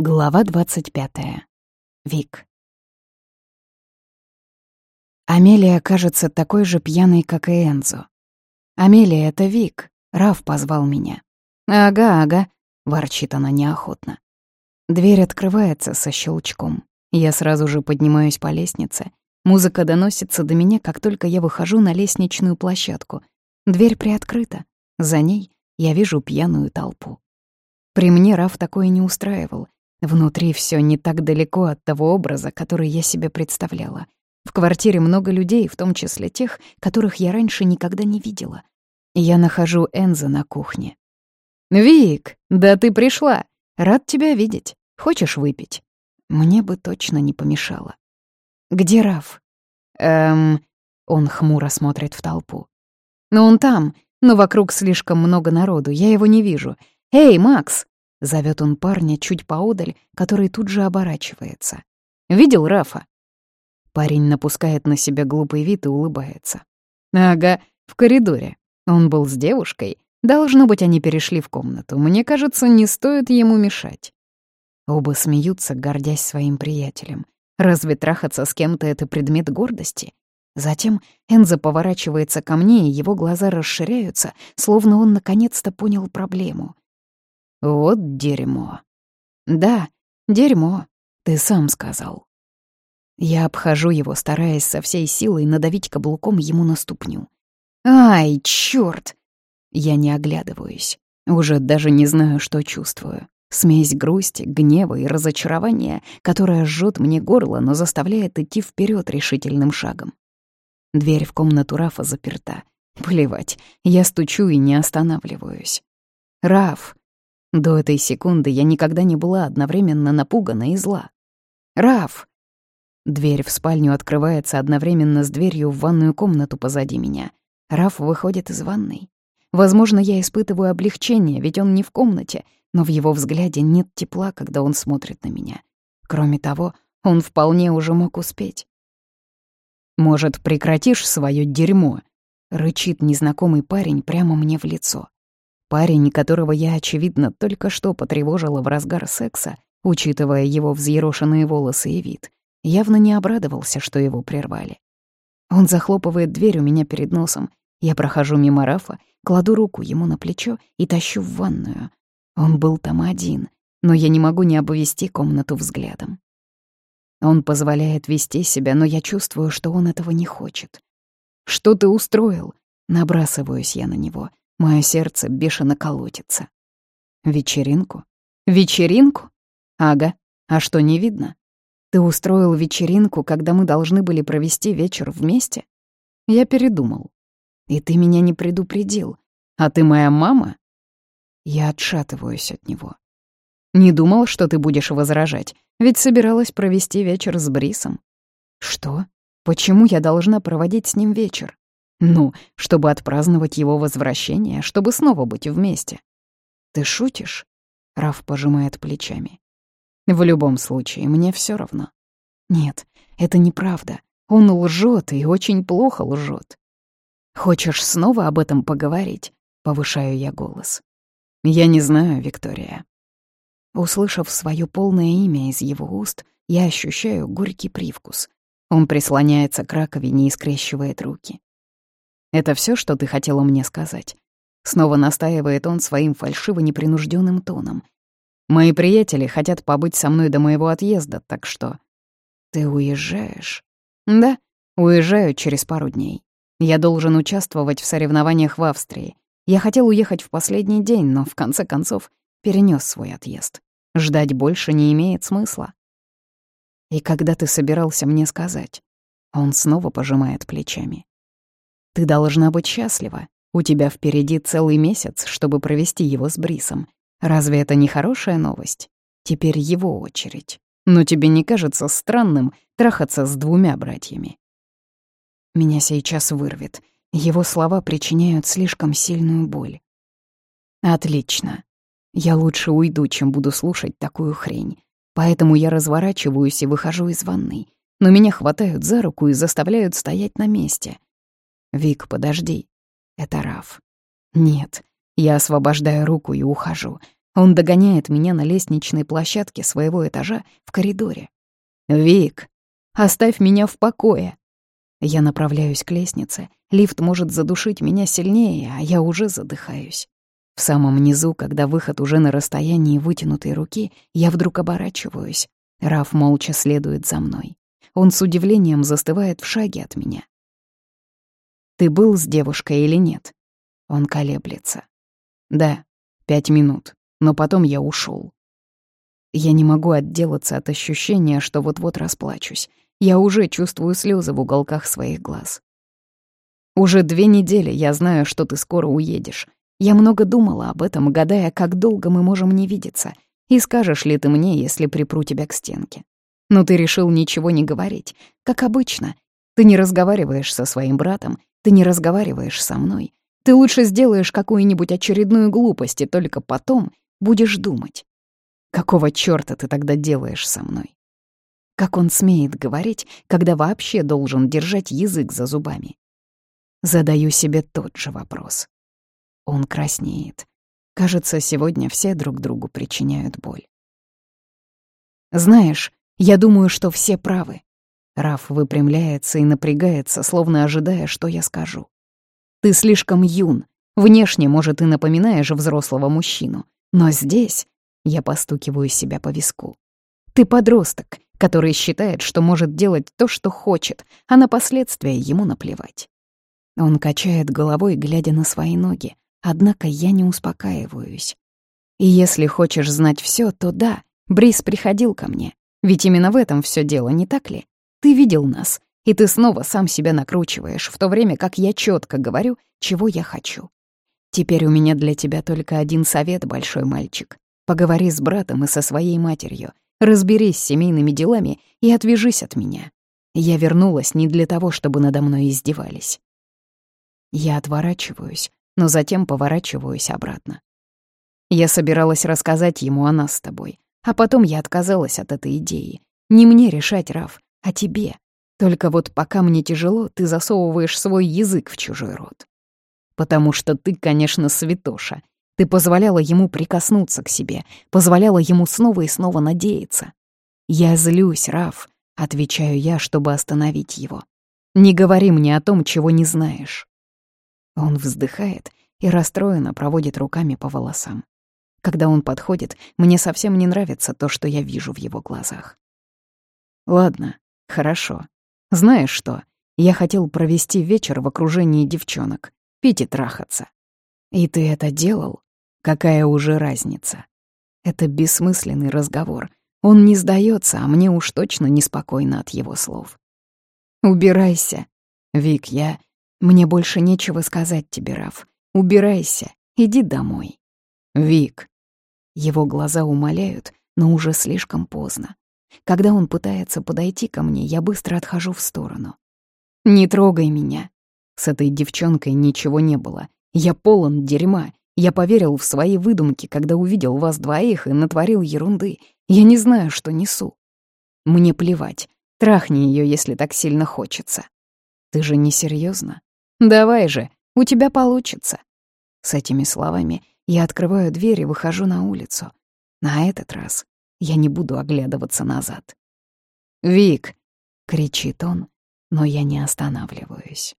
Глава двадцать пятая. Вик. Амелия кажется такой же пьяной, как и Энзо. «Амелия, это Вик. Раф позвал меня». «Ага, ага», — ворчит она неохотно. Дверь открывается со щелчком. Я сразу же поднимаюсь по лестнице. Музыка доносится до меня, как только я выхожу на лестничную площадку. Дверь приоткрыта. За ней я вижу пьяную толпу. При мне Раф такое не устраивал — Внутри все не так далеко от того образа, который я себе представляла. В квартире много людей, в том числе тех, которых я раньше никогда не видела. Я нахожу Энза на кухне. «Вик, да ты пришла! Рад тебя видеть. Хочешь выпить?» Мне бы точно не помешало. «Где Раф?» «Эм...» Он хмуро смотрит в толпу. «Ну он там, но вокруг слишком много народу, я его не вижу. Эй, Макс, Зовет он парня чуть поодаль, который тут же оборачивается. «Видел Рафа?» Парень напускает на себя глупый вид и улыбается. «Ага, в коридоре. Он был с девушкой. Должно быть, они перешли в комнату. Мне кажется, не стоит ему мешать». Оба смеются, гордясь своим приятелем. Разве трахаться с кем-то — это предмет гордости? Затем Энза поворачивается ко мне, и его глаза расширяются, словно он наконец-то понял проблему. Вот дерьмо. Да, дерьмо, ты сам сказал. Я обхожу его, стараясь со всей силой надавить каблуком ему на ступню. Ай, чёрт! Я не оглядываюсь. Уже даже не знаю, что чувствую. Смесь грусти, гнева и разочарования, которая жжет мне горло, но заставляет идти вперед решительным шагом. Дверь в комнату Рафа заперта. Плевать, я стучу и не останавливаюсь. «Раф, до этой секунды я никогда не была одновременно напугана и зла. «Раф!» Дверь в спальню открывается одновременно с дверью в ванную комнату позади меня. Раф выходит из ванной. Возможно, я испытываю облегчение, ведь он не в комнате, но в его взгляде нет тепла, когда он смотрит на меня. Кроме того, он вполне уже мог успеть. «Может, прекратишь свое дерьмо?» — рычит незнакомый парень прямо мне в лицо. Парень, которого я, очевидно, только что потревожила в разгар секса, учитывая его взъерошенные волосы и вид, явно не обрадовался, что его прервали. Он захлопывает дверь у меня перед носом. Я прохожу мимо Рафа, кладу руку ему на плечо и тащу в ванную. Он был там один, но я не могу не оповести комнату взглядом. Он позволяет вести себя, но я чувствую, что он этого не хочет. «Что ты устроил?» Набрасываюсь я на него. Мое сердце бешено колотится. Вечеринку? Вечеринку? Ага. А что, не видно? Ты устроил вечеринку, когда мы должны были провести вечер вместе? Я передумал. И ты меня не предупредил. А ты моя мама? Я отшатываюсь от него. Не думал, что ты будешь возражать, ведь собиралась провести вечер с Брисом. Что? Почему я должна проводить с ним вечер? Ну, чтобы отпраздновать его возвращение, чтобы снова быть вместе. Ты шутишь? Раф пожимает плечами. В любом случае, мне все равно. Нет, это неправда. Он лжет и очень плохо лжет. Хочешь снова об этом поговорить? Повышаю я голос. Я не знаю, Виктория. Услышав свое полное имя из его уст, я ощущаю горький привкус. Он прислоняется к раковине и скрещивает руки. Это все, что ты хотела мне сказать?» Снова настаивает он своим фальшиво-непринужденным тоном. «Мои приятели хотят побыть со мной до моего отъезда, так что...» «Ты уезжаешь?» «Да, уезжаю через пару дней. Я должен участвовать в соревнованиях в Австрии. Я хотел уехать в последний день, но в конце концов перенес свой отъезд. Ждать больше не имеет смысла». «И когда ты собирался мне сказать?» Он снова пожимает плечами. Ты должна быть счастлива. У тебя впереди целый месяц, чтобы провести его с Брисом. Разве это не хорошая новость? Теперь его очередь. Но тебе не кажется странным трахаться с двумя братьями? Меня сейчас вырвет. Его слова причиняют слишком сильную боль. Отлично. Я лучше уйду, чем буду слушать такую хрень. Поэтому я разворачиваюсь и выхожу из ванной. Но меня хватают за руку и заставляют стоять на месте. «Вик, подожди». Это Раф. «Нет». Я освобождаю руку и ухожу. Он догоняет меня на лестничной площадке своего этажа в коридоре. «Вик, оставь меня в покое!» Я направляюсь к лестнице. Лифт может задушить меня сильнее, а я уже задыхаюсь. В самом низу, когда выход уже на расстоянии вытянутой руки, я вдруг оборачиваюсь. Раф молча следует за мной. Он с удивлением застывает в шаге от меня. «Ты был с девушкой или нет?» Он колеблется. «Да, пять минут, но потом я ушел. Я не могу отделаться от ощущения, что вот-вот расплачусь. Я уже чувствую слезы в уголках своих глаз. Уже две недели я знаю, что ты скоро уедешь. Я много думала об этом, гадая, как долго мы можем не видеться, и скажешь ли ты мне, если припру тебя к стенке. Но ты решил ничего не говорить, как обычно. Ты не разговариваешь со своим братом, ты не разговариваешь со мной. Ты лучше сделаешь какую-нибудь очередную глупость, и только потом будешь думать. Какого чёрта ты тогда делаешь со мной? Как он смеет говорить, когда вообще должен держать язык за зубами? Задаю себе тот же вопрос. Он краснеет. Кажется, сегодня все друг другу причиняют боль. Знаешь, я думаю, что все правы. Раф выпрямляется и напрягается, словно ожидая, что я скажу. Ты слишком юн. Внешне, может, и напоминаешь взрослого мужчину. Но здесь я постукиваю себя по виску. Ты подросток, который считает, что может делать то, что хочет, а на последствия ему наплевать. Он качает головой, глядя на свои ноги, Однако я не успокаиваюсь. И если хочешь знать все, то да, Брис приходил ко мне. Ведь именно в этом все дело, не так ли? Ты видел нас, и ты снова сам себя накручиваешь, в то время как я четко говорю, чего я хочу. Теперь у меня для тебя только один совет, большой мальчик. Поговори с братом и со своей матерью, разберись с семейными делами и отвяжись от меня. Я вернулась не для того, чтобы надо мной издевались. Я отворачиваюсь, но затем поворачиваюсь обратно. Я собиралась рассказать ему о нас с тобой, а потом я отказалась от этой идеи. Не мне решать, Раф, а тебе. Только вот пока мне тяжело, ты засовываешь свой язык в чужой рот. Потому что ты, конечно, святоша. Ты позволяла ему прикоснуться к себе, позволяла ему снова и снова надеяться. Я злюсь, Раф, отвечаю я, чтобы остановить его. Не говори мне о том, чего не знаешь. Он вздыхает и расстроенно проводит руками по волосам. Когда он подходит, мне совсем не нравится то, что я вижу в его глазах. Ладно, хорошо. Знаешь что? Я хотел провести вечер в окружении девчонок, пить и трахаться. И ты это делал? Какая уже разница? Это бессмысленный разговор. Он не сдается, а мне уж точно неспокойно от его слов. Убирайся. Вик, я... Мне больше нечего сказать тебе, Раф. Убирайся, иди домой. Вик. Его глаза умоляют, но уже слишком поздно. Когда он пытается подойти ко мне, я быстро отхожу в сторону. «Не трогай меня!» С этой девчонкой ничего не было. Я полон дерьма. Я поверил в свои выдумки, когда увидел вас двоих и натворил ерунды. Я не знаю, что несу. Мне плевать. Трахни ее, если так сильно хочется. Ты же не серьезно? Давай же, у тебя получится. С этими словами я открываю дверь и выхожу на улицу. На этот раз я не буду оглядываться назад. «Вик!» — кричит он, но я не останавливаюсь.